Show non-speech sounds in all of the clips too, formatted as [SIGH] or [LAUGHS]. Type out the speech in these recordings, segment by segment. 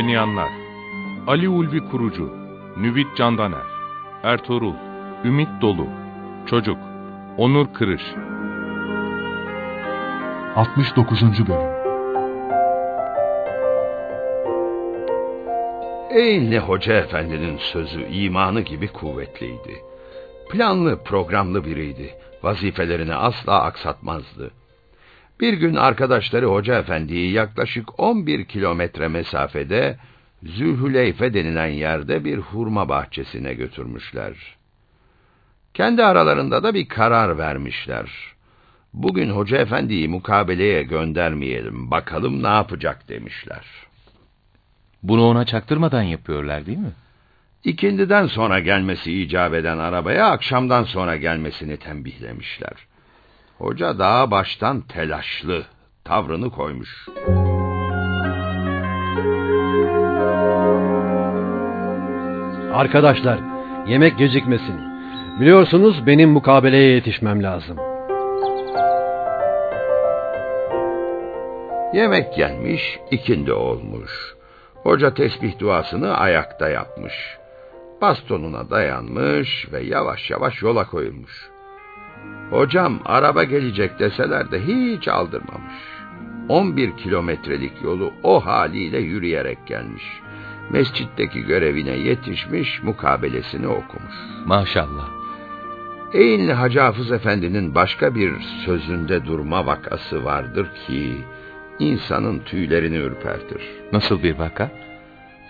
Oynayanlar Ali Ulvi Kurucu Nüvit Candaner Ertuğrul Ümit Dolu Çocuk Onur Kırış 69. Bölüm Eğinli Hoca Efendi'nin sözü imanı gibi kuvvetliydi. Planlı, programlı biriydi. Vazifelerini asla aksatmazdı. Bir gün arkadaşları Hoca Efendi'yi yaklaşık 11 kilometre mesafede Zülhüleyfe denilen yerde bir hurma bahçesine götürmüşler. Kendi aralarında da bir karar vermişler. Bugün Hoca Efendi'yi mukabeleye göndermeyelim, bakalım ne yapacak demişler. Bunu ona çaktırmadan yapıyorlar değil mi? İkindiden sonra gelmesi icap eden arabaya akşamdan sonra gelmesini tembihlemişler. Hoca daha baştan telaşlı, tavrını koymuş. Arkadaşlar, yemek gecikmesin. Biliyorsunuz benim mukabeleye yetişmem lazım. Yemek gelmiş, ikindi olmuş. Hoca tesbih duasını ayakta yapmış. Bastonuna dayanmış ve yavaş yavaş yola koyulmuş. Hocam araba gelecek deseler de hiç aldırmamış. 11 kilometrelik yolu o haliyle yürüyerek gelmiş. Mescitteki görevine yetişmiş, mukabelesini okumuş. Maşallah. Eğinli Hacı Hafız Efendi'nin başka bir sözünde durma vakası vardır ki insanın tüylerini ürpertir. Nasıl bir vaka?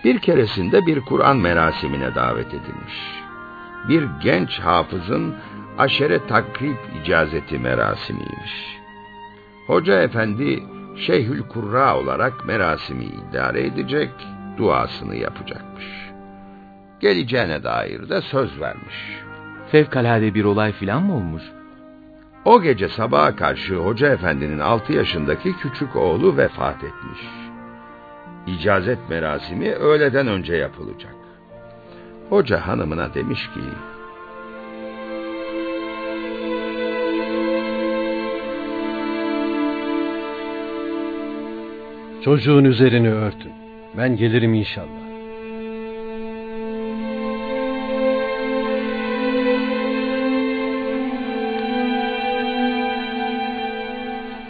Bir keresinde bir Kur'an merasimine davet edilmiş. Bir genç hafızın aşere takrib icazeti merasimiymiş. Hoca efendi Şeyhül Kurra olarak merasimi idare edecek, duasını yapacakmış. Geleceğine dair de söz vermiş. Fevkalade bir olay filan mı olmuş? O gece sabaha karşı Hoca Efendi'nin altı yaşındaki küçük oğlu vefat etmiş. İcazet merasimi öğleden önce yapılacak. Hoca hanımına demiş ki, Çocuğun üzerini örtün. Ben gelirim inşallah.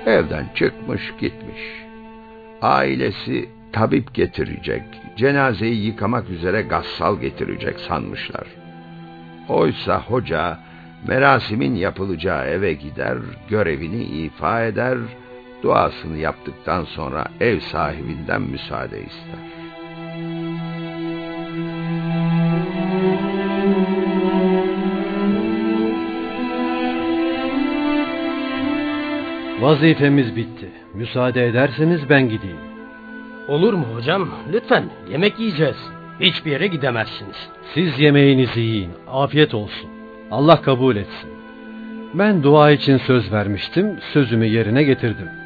Evden çıkmış gitmiş. Ailesi tabip getirecek, cenazeyi yıkamak üzere gassal getirecek sanmışlar. Oysa hoca merasimin yapılacağı eve gider, görevini ifa eder, duasını yaptıktan sonra ev sahibinden müsaade ister. Vazifemiz bitti. Müsaade ederseniz ben gideyim. Olur mu hocam? Lütfen yemek yiyeceğiz. Hiçbir yere gidemezsiniz. Siz yemeğinizi yiyin. Afiyet olsun. Allah kabul etsin. Ben dua için söz vermiştim. Sözümü yerine getirdim.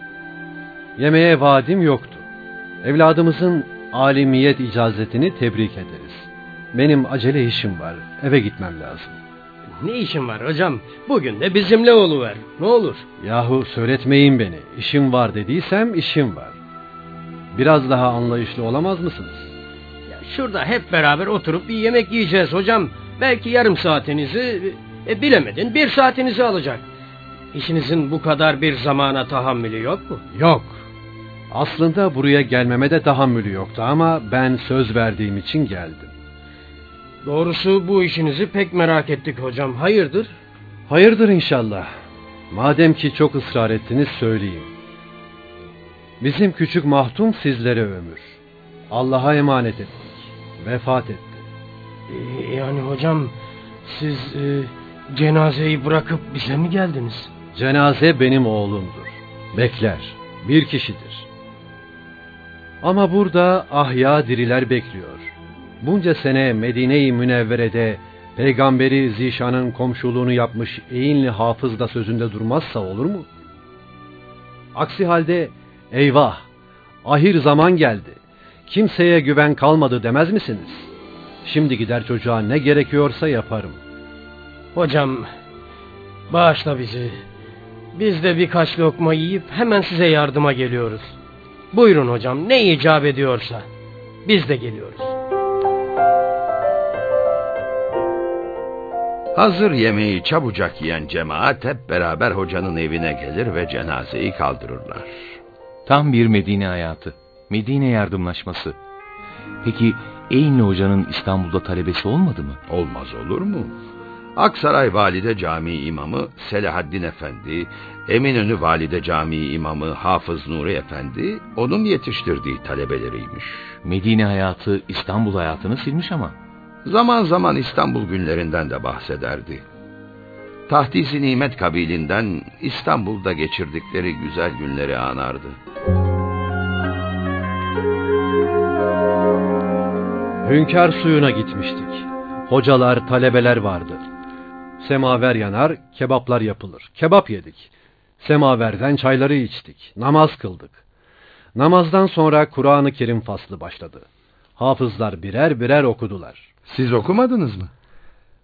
Yemeğe vaadim yoktu. Evladımızın alimiyet icazetini tebrik ederiz. Benim acele işim var. Eve gitmem lazım. Ne işin var hocam? Bugün de bizimle oluver. Ne olur. Yahu söyletmeyin beni. İşim var dediysem işim var. Biraz daha anlayışlı olamaz mısınız? Ya şurada hep beraber oturup bir yemek yiyeceğiz hocam. Belki yarım saatinizi, e, bilemedin bir saatinizi alacak. İşinizin bu kadar bir zamana tahammülü yok mu? Yok. Aslında buraya gelmeme de tahammülü yoktu ama ben söz verdiğim için geldim. Doğrusu bu işinizi pek merak ettik hocam. Hayırdır? Hayırdır inşallah. Madem ki çok ısrar ettiniz söyleyeyim. Bizim küçük mahtum sizlere ömür. Allah'a emanet ettik. Vefat etti. Ee, yani hocam siz e, cenazeyi bırakıp bize mi geldiniz? Cenaze benim oğlumdur. Bekler, bir kişidir. Ama burada ahya diriler bekliyor. Bunca sene Medine-i Münevvere'de Peygamberi Zişan'ın komşuluğunu yapmış Eğinli hafız da sözünde durmazsa olur mu? Aksi halde eyvah, ahir zaman geldi, kimseye güven kalmadı demez misiniz? Şimdi gider çocuğa ne gerekiyorsa yaparım. Hocam bağışla bizi. Biz de birkaç lokma yiyip hemen size yardıma geliyoruz. Buyurun hocam ne icap ediyorsa. Biz de geliyoruz. Hazır yemeği çabucak yiyen cemaat hep beraber hocanın evine gelir ve cenazeyi kaldırırlar. Tam bir Medine hayatı. Medine yardımlaşması. Peki Eynli Hoca'nın İstanbul'da talebesi olmadı mı? Olmaz olur mu? Aksaray Valide Camii İmamı Selahaddin Efendi, Eminönü Valide Camii İmamı Hafız Nuri Efendi onun yetiştirdiği talebeleriymiş. Medine hayatı İstanbul hayatını silmiş ama. Zaman zaman İstanbul günlerinden de bahsederdi. Tahdisi Nimet kabilinden İstanbul'da geçirdikleri güzel günleri anardı. Hünkar suyuna gitmiştik. Hocalar, talebeler vardı. Semaver yanar, kebaplar yapılır. Kebap yedik. Semaverden çayları içtik. Namaz kıldık. Namazdan sonra Kur'an-ı Kerim faslı başladı. Hafızlar birer birer okudular. Siz okumadınız mı?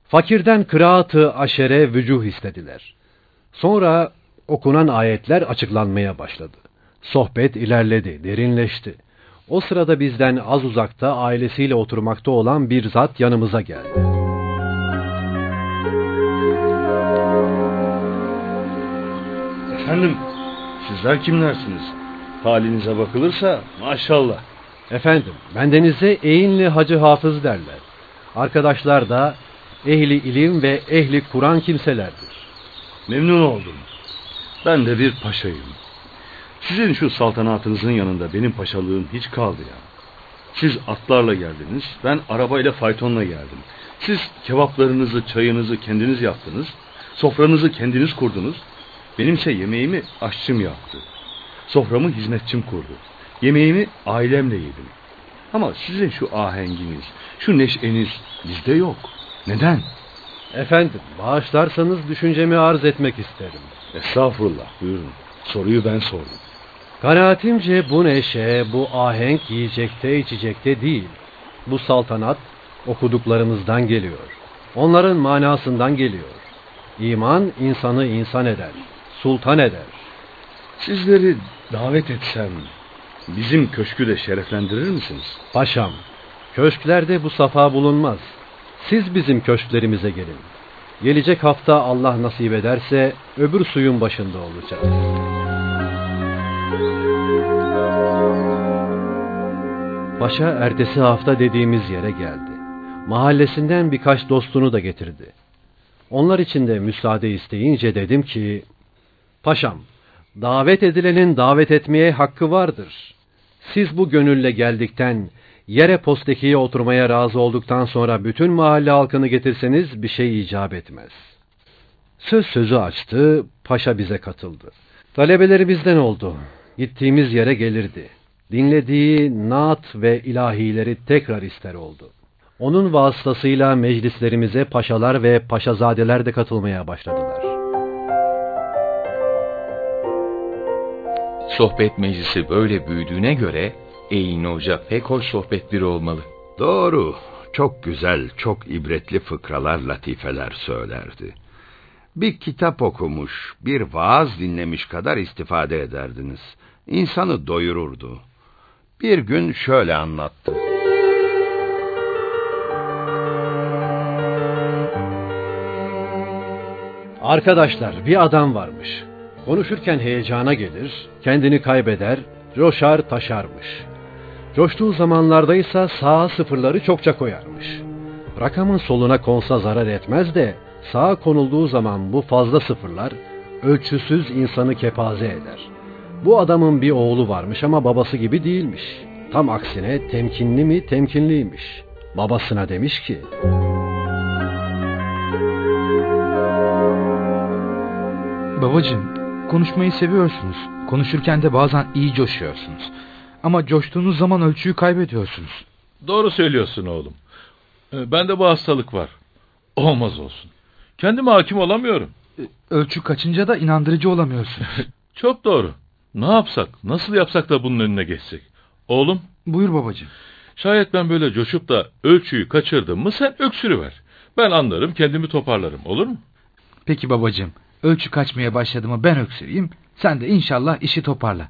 Fakirden kıraatı aşere vücuh istediler. Sonra okunan ayetler açıklanmaya başladı. Sohbet ilerledi, derinleşti. O sırada bizden az uzakta ailesiyle oturmakta olan bir zat yanımıza geldi. Efendim, sizler kimlersiniz? Halinize bakılırsa maşallah. Efendim, bendenize Eğinli Hacı Hafız derler. Arkadaşlar da ehli ilim ve ehli Kur'an kimselerdir. Memnun oldum. Ben de bir paşayım. Sizin şu saltanatınızın yanında benim paşalığım hiç kaldı ya. Siz atlarla geldiniz, ben arabayla faytonla geldim. Siz kebaplarınızı, çayınızı kendiniz yaptınız. Sofranızı kendiniz kurdunuz. Benimse yemeğimi aşçım yaptı. Soframı hizmetçim kurdu. Yemeğimi ailemle yedim. Ama sizin şu ahenginiz, şu neşeniz bizde yok. Neden? Efendim, bağışlarsanız düşüncemi arz etmek isterim. Estağfurullah, buyurun. Soruyu ben sordum. Kanaatimce bu neşe, bu ahenk yiyecekte içecekte değil. Bu saltanat okuduklarımızdan geliyor. Onların manasından geliyor. İman insanı insan eder, sultan eder. Sizleri davet etsem bizim köşkü de şereflendirir misiniz? Paşam, köşklerde bu safa bulunmaz. Siz bizim köşklerimize gelin. Gelecek hafta Allah nasip ederse öbür suyun başında olacağız. Paşa ertesi hafta dediğimiz yere geldi. Mahallesinden birkaç dostunu da getirdi. Onlar için de müsaade isteyince dedim ki, Paşam, davet edilenin davet etmeye hakkı vardır. Siz bu gönülle geldikten, yere postekiye oturmaya razı olduktan sonra bütün mahalle halkını getirseniz bir şey icap etmez. Söz sözü açtı, paşa bize katıldı. Talebeleri bizden oldu. Gittiğimiz yere gelirdi. Dinlediği naat ve ilahileri tekrar ister oldu. Onun vasıtasıyla meclislerimize paşalar ve paşazadeler de katılmaya başladılar. Sohbet meclisi böyle büyüdüğüne göre Eğin Hoca pek hoş sohbet biri olmalı. Doğru, çok güzel, çok ibretli fıkralar, latifeler söylerdi. Bir kitap okumuş, bir vaaz dinlemiş kadar istifade ederdiniz. İnsanı doyururdu. Bir gün şöyle anlattı. Arkadaşlar bir adam varmış. Konuşurken heyecana gelir, kendini kaybeder, coşar taşarmış. Coştuğu zamanlardaysa sağa sıfırları çokça koyarmış. Rakamın soluna konsa zarar etmez de sağa konulduğu zaman bu fazla sıfırlar ölçüsüz insanı kepaze eder. Bu adamın bir oğlu varmış ama babası gibi değilmiş. Tam aksine temkinli mi temkinliymiş. Babasına demiş ki... Babacığım, konuşmayı seviyorsunuz. Konuşurken de bazen iyi coşuyorsunuz. Ama coştuğunuz zaman ölçüyü kaybediyorsunuz. Doğru söylüyorsun oğlum. Ee, Bende bu hastalık var. Olmaz olsun. Kendime hakim olamıyorum. Ölçü kaçınca da inandırıcı olamıyorsunuz. [LAUGHS] Çok doğru. Ne yapsak, nasıl yapsak da bunun önüne geçsek? Oğlum, Buyur babacığım. şayet ben böyle coşup da ölçüyü kaçırdım mı sen öksürüver. Ben anlarım, kendimi toparlarım. Olur mu? Peki babacığım. Ölçü kaçmaya başladı mı ben öksüreyim. Sen de inşallah işi toparla.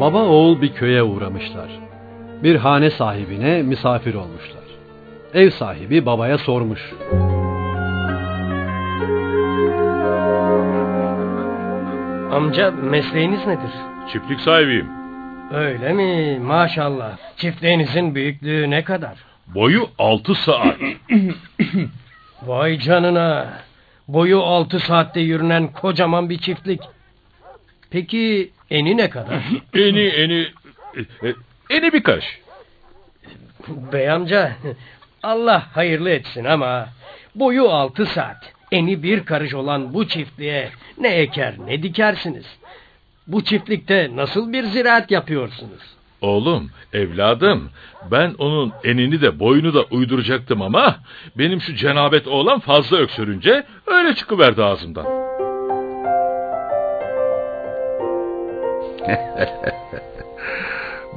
Baba oğul bir köye uğramışlar. Bir hane sahibine misafir olmuşlar. Ev sahibi babaya sormuş. Amca mesleğiniz nedir? Çiftlik sahibiyim. Öyle mi? Maşallah. Çiftliğinizin büyüklüğü ne kadar? Boyu altı saat. [COUGHS] Vay canına. Boyu altı saatte yürünen kocaman bir çiftlik. Peki eni ne kadar? [COUGHS] eni, eni... e, e, Eni bir karış. Bey amca Allah hayırlı etsin ama boyu altı saat eni bir karış olan bu çiftliğe ne eker ne dikersiniz? Bu çiftlikte nasıl bir ziraat yapıyorsunuz? Oğlum, evladım, ben onun enini de boyunu da uyduracaktım ama benim şu cenabet oğlan fazla öksürünce öyle çıkıverdi ağzımdan. [LAUGHS]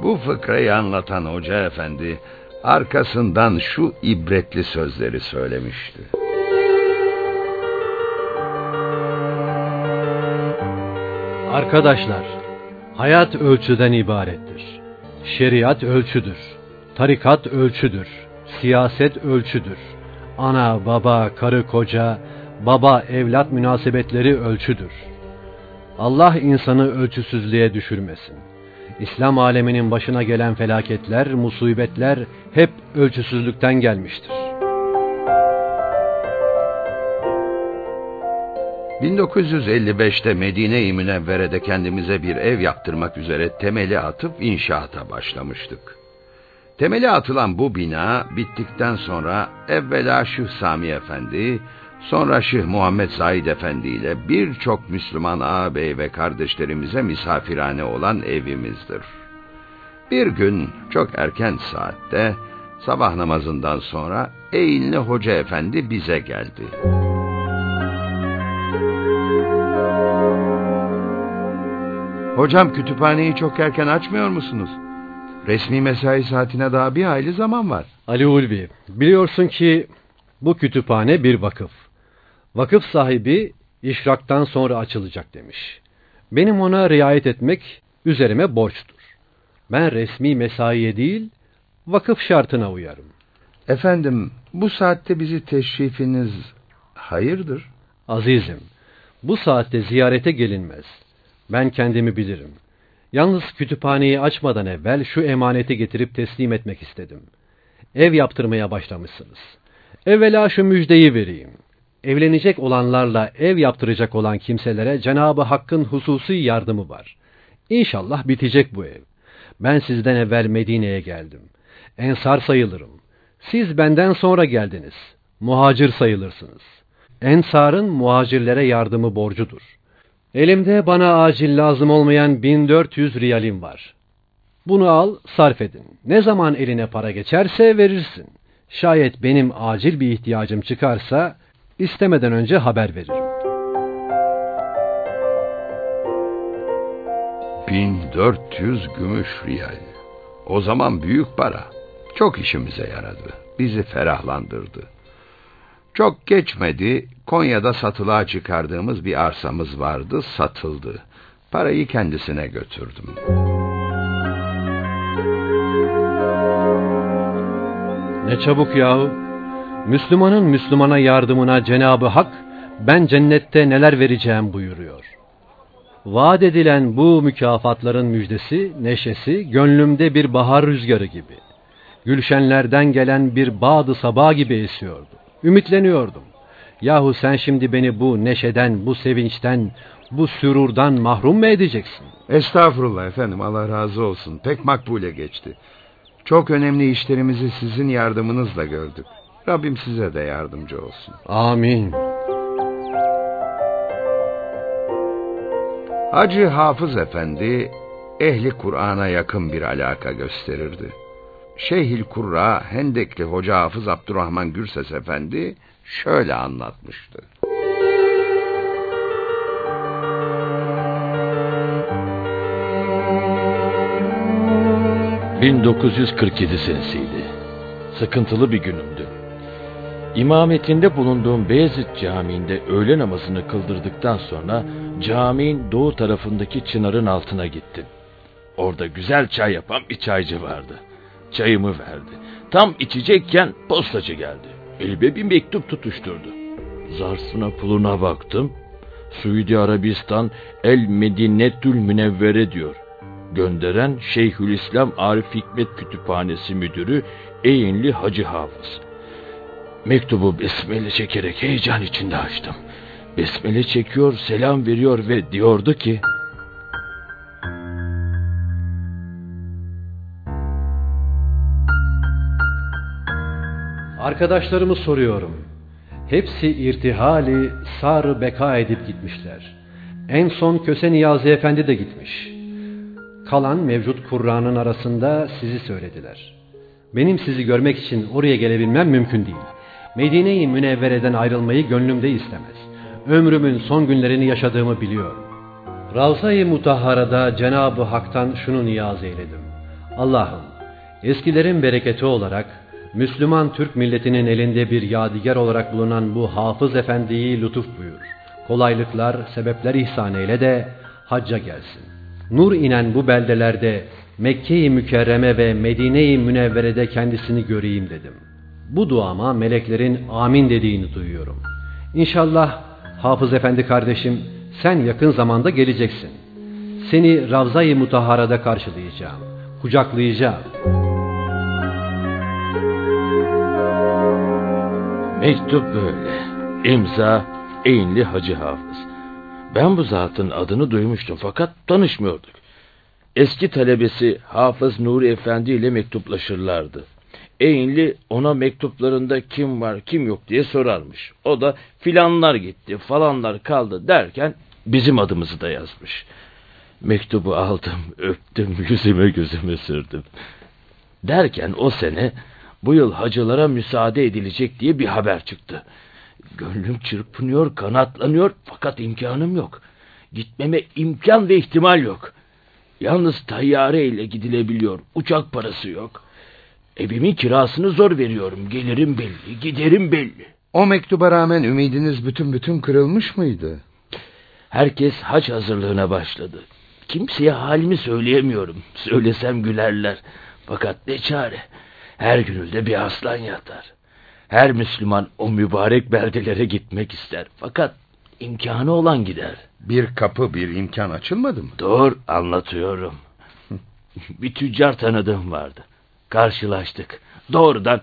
Bu fıkrayı anlatan hoca efendi arkasından şu ibretli sözleri söylemişti. Arkadaşlar, hayat ölçüden ibarettir. Şeriat ölçüdür. Tarikat ölçüdür. Siyaset ölçüdür. Ana, baba, karı, koca, baba, evlat münasebetleri ölçüdür. Allah insanı ölçüsüzlüğe düşürmesin. İslam aleminin başına gelen felaketler, musibetler hep ölçüsüzlükten gelmiştir. 1955'te Medine-i Münevvere'de kendimize bir ev yaptırmak üzere temeli atıp inşaata başlamıştık. Temeli atılan bu bina bittikten sonra evvela Şıh Sami Efendi, sonra Şıh Muhammed Said Efendi ile birçok Müslüman ağabey ve kardeşlerimize misafirhane olan evimizdir. Bir gün çok erken saatte sabah namazından sonra Eğinli Hoca Efendi bize geldi. Hocam kütüphaneyi çok erken açmıyor musunuz? Resmi mesai saatine daha bir hayli zaman var. Ali Ulvi, biliyorsun ki bu kütüphane bir vakıf. Vakıf sahibi işraktan sonra açılacak demiş. Benim ona riayet etmek üzerime borçtur. Ben resmi mesaiye değil, vakıf şartına uyarım. Efendim, bu saatte bizi teşrifiniz hayırdır? Azizim, bu saatte ziyarete gelinmez. Ben kendimi bilirim. Yalnız kütüphaneyi açmadan evvel şu emaneti getirip teslim etmek istedim. Ev yaptırmaya başlamışsınız. Evvela şu müjdeyi vereyim. Evlenecek olanlarla ev yaptıracak olan kimselere Cenabı Hakk'ın hususi yardımı var. İnşallah bitecek bu ev. Ben sizden evvel Medine'ye geldim. Ensar sayılırım. Siz benden sonra geldiniz. Muhacir sayılırsınız. Ensar'ın muhacirlere yardımı borcudur. Elimde bana acil lazım olmayan 1400 riyalim var. Bunu al, sarf edin. Ne zaman eline para geçerse verirsin. Şayet benim acil bir ihtiyacım çıkarsa istemeden önce haber veririm. 1400 gümüş riyal. O zaman büyük para. Çok işimize yaradı. Bizi ferahlandırdı. Çok geçmedi, Konya'da satılığa çıkardığımız bir arsamız vardı, satıldı. Parayı kendisine götürdüm. Ne çabuk yahu. Müslümanın Müslümana yardımına Cenabı Hak, ben cennette neler vereceğim buyuruyor. Vaat edilen bu mükafatların müjdesi, neşesi, gönlümde bir bahar rüzgarı gibi. Gülşenlerden gelen bir bağdı sabah gibi esiyordu. Ümitleniyordum. Yahu sen şimdi beni bu neşeden, bu sevinçten, bu sürurdan mahrum mu edeceksin? Estağfurullah efendim, Allah razı olsun. Pek makbule geçti. Çok önemli işlerimizi sizin yardımınızla gördük. Rabbim size de yardımcı olsun. Amin. Hacı Hafız Efendi ehli Kur'an'a yakın bir alaka gösterirdi. Şeyhil Kurra Hendekli Hoca Hafız Abdurrahman Gürses Efendi şöyle anlatmıştı. ...1947 senesiydi. Sıkıntılı bir günümdü. İmametinde bulunduğum Beyazıt Camii'nde öğle namazını kıldırdıktan sonra caminin doğu tarafındaki çınarın altına gittim. Orada güzel çay yapan bir çaycı vardı. Çayımı verdi. Tam içecekken postacı geldi. Elime bir mektup tutuşturdu. Zarfına puluna baktım. Suudi Arabistan El Medinetül Münevvere diyor. Gönderen Şeyhülislam Arif Hikmet Kütüphanesi Müdürü Eğinli Hacı Hafız. Mektubu besmele çekerek heyecan içinde açtım. Besmele çekiyor, selam veriyor ve diyordu ki... Arkadaşlarımı soruyorum. Hepsi irtihali sarı beka edip gitmişler. En son Köse Niyazi Efendi de gitmiş. Kalan mevcut Kur'an'ın arasında sizi söylediler. Benim sizi görmek için oraya gelebilmem mümkün değil. Medine-i Münevvere'den ayrılmayı gönlümde istemez. Ömrümün son günlerini yaşadığımı biliyorum. Ravza-i Mutahhara'da Cenab-ı Hak'tan şunu niyaz eyledim. Allah'ım, eskilerin bereketi olarak Müslüman Türk milletinin elinde bir yadigar olarak bulunan bu Hafız Efendi'yi lütuf buyur. Kolaylıklar, sebepler ihsan eyle de hacca gelsin. Nur inen bu beldelerde Mekke-i Mükerreme ve Medine-i Münevvere'de kendisini göreyim dedim. Bu duama meleklerin amin dediğini duyuyorum. İnşallah Hafız Efendi kardeşim sen yakın zamanda geleceksin. Seni Ravza-i Mutahhara'da karşılayacağım, kucaklayacağım. Mektup böyle. İmza Eynli Hacı Hafız. Ben bu zatın adını duymuştum fakat tanışmıyorduk. Eski talebesi Hafız Nuri Efendi ile mektuplaşırlardı. Eynli ona mektuplarında kim var kim yok diye sorarmış. O da filanlar gitti falanlar kaldı derken bizim adımızı da yazmış. Mektubu aldım öptüm yüzüme gözüme sürdüm. Derken o sene bu yıl hacılara müsaade edilecek diye bir haber çıktı. Gönlüm çırpınıyor, kanatlanıyor fakat imkanım yok. Gitmeme imkan ve ihtimal yok. Yalnız tayyare ile gidilebiliyor, uçak parası yok. Evimin kirasını zor veriyorum, gelirim belli, giderim belli. O mektuba rağmen ümidiniz bütün bütün kırılmış mıydı? Herkes hac hazırlığına başladı. Kimseye halimi söyleyemiyorum. Söylesem gülerler. Fakat ne çare. Her gönülde bir aslan yatar. Her Müslüman o mübarek beldelere gitmek ister. Fakat imkanı olan gider. Bir kapı, bir imkan açılmadı mı? Dur anlatıyorum. [LAUGHS] bir tüccar tanıdığım vardı. Karşılaştık. Doğrudan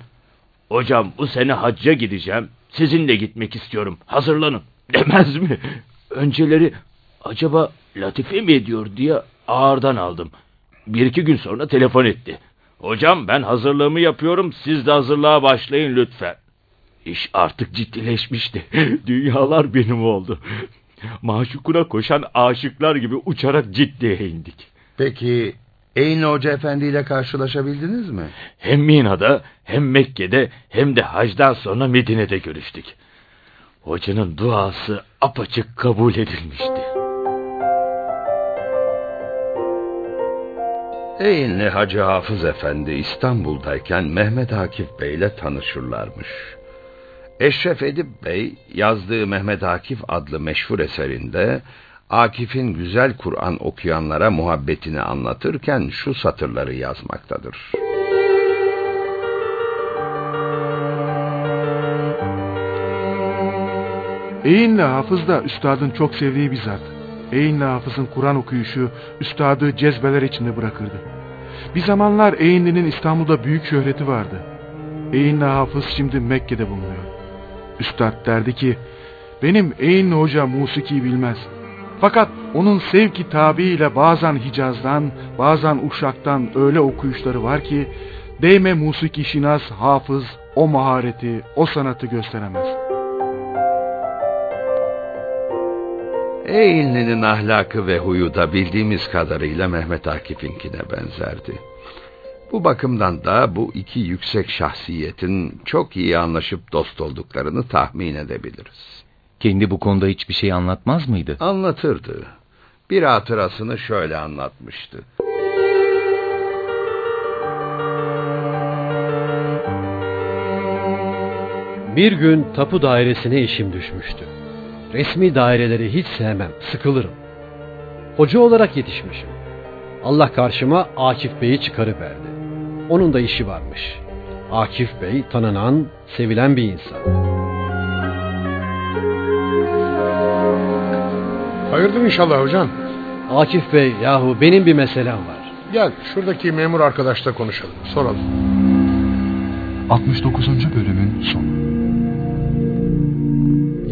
hocam bu sene hacca gideceğim. Sizinle gitmek istiyorum. Hazırlanın. [LAUGHS] Demez mi? Önceleri acaba latife mi ediyor diye ağırdan aldım. Bir iki gün sonra telefon etti. Hocam ben hazırlığımı yapıyorum siz de hazırlığa başlayın lütfen. İş artık ciddileşmişti. [LAUGHS] Dünyalar benim oldu. Maşukuna koşan aşıklar gibi uçarak ciddiye indik. Peki Eyni Hoca Efendi ile karşılaşabildiniz mi? Hem Mina'da hem Mekke'de hem de hacdan sonra Medine'de görüştük. Hocanın duası apaçık kabul edilmişti. Eynli Hacı Hafız Efendi İstanbul'dayken Mehmet Akif Bey ile tanışırlarmış. Eşref Edip Bey yazdığı Mehmet Akif adlı meşhur eserinde Akif'in güzel Kur'an okuyanlara muhabbetini anlatırken şu satırları yazmaktadır. Eğinli Hafız da üstadın çok sevdiği bir zat. Eğinli Hafız'ın Kur'an okuyuşu üstadı cezbeler içinde bırakırdı. Bir zamanlar Eğinli'nin İstanbul'da büyük şöhreti vardı. Eğinli Hafız şimdi Mekke'de bulunuyor. Üstad derdi ki, benim Eğinli Hoca musiki bilmez. Fakat onun sevki tabiiyle bazen Hicaz'dan, bazen Uşak'tan öyle okuyuşları var ki, değme musiki şinas hafız o mahareti, o sanatı gösteremez. Eğinli'nin ahlakı ve huyu da bildiğimiz kadarıyla Mehmet Akif'inkine benzerdi. Bu bakımdan da bu iki yüksek şahsiyetin çok iyi anlaşıp dost olduklarını tahmin edebiliriz. Kendi bu konuda hiçbir şey anlatmaz mıydı? Anlatırdı. Bir hatırasını şöyle anlatmıştı. Bir gün tapu dairesine işim düşmüştü. Resmi daireleri hiç sevmem, sıkılırım. Hoca olarak yetişmişim. Allah karşıma Akif Bey'i çıkarıverdi. Onun da işi varmış. Akif Bey tanınan, sevilen bir insan. Hayırdır inşallah hocam. Akif Bey yahu benim bir meselem var. Gel şuradaki memur arkadaşla konuşalım. Soralım. 69. bölümün sonu.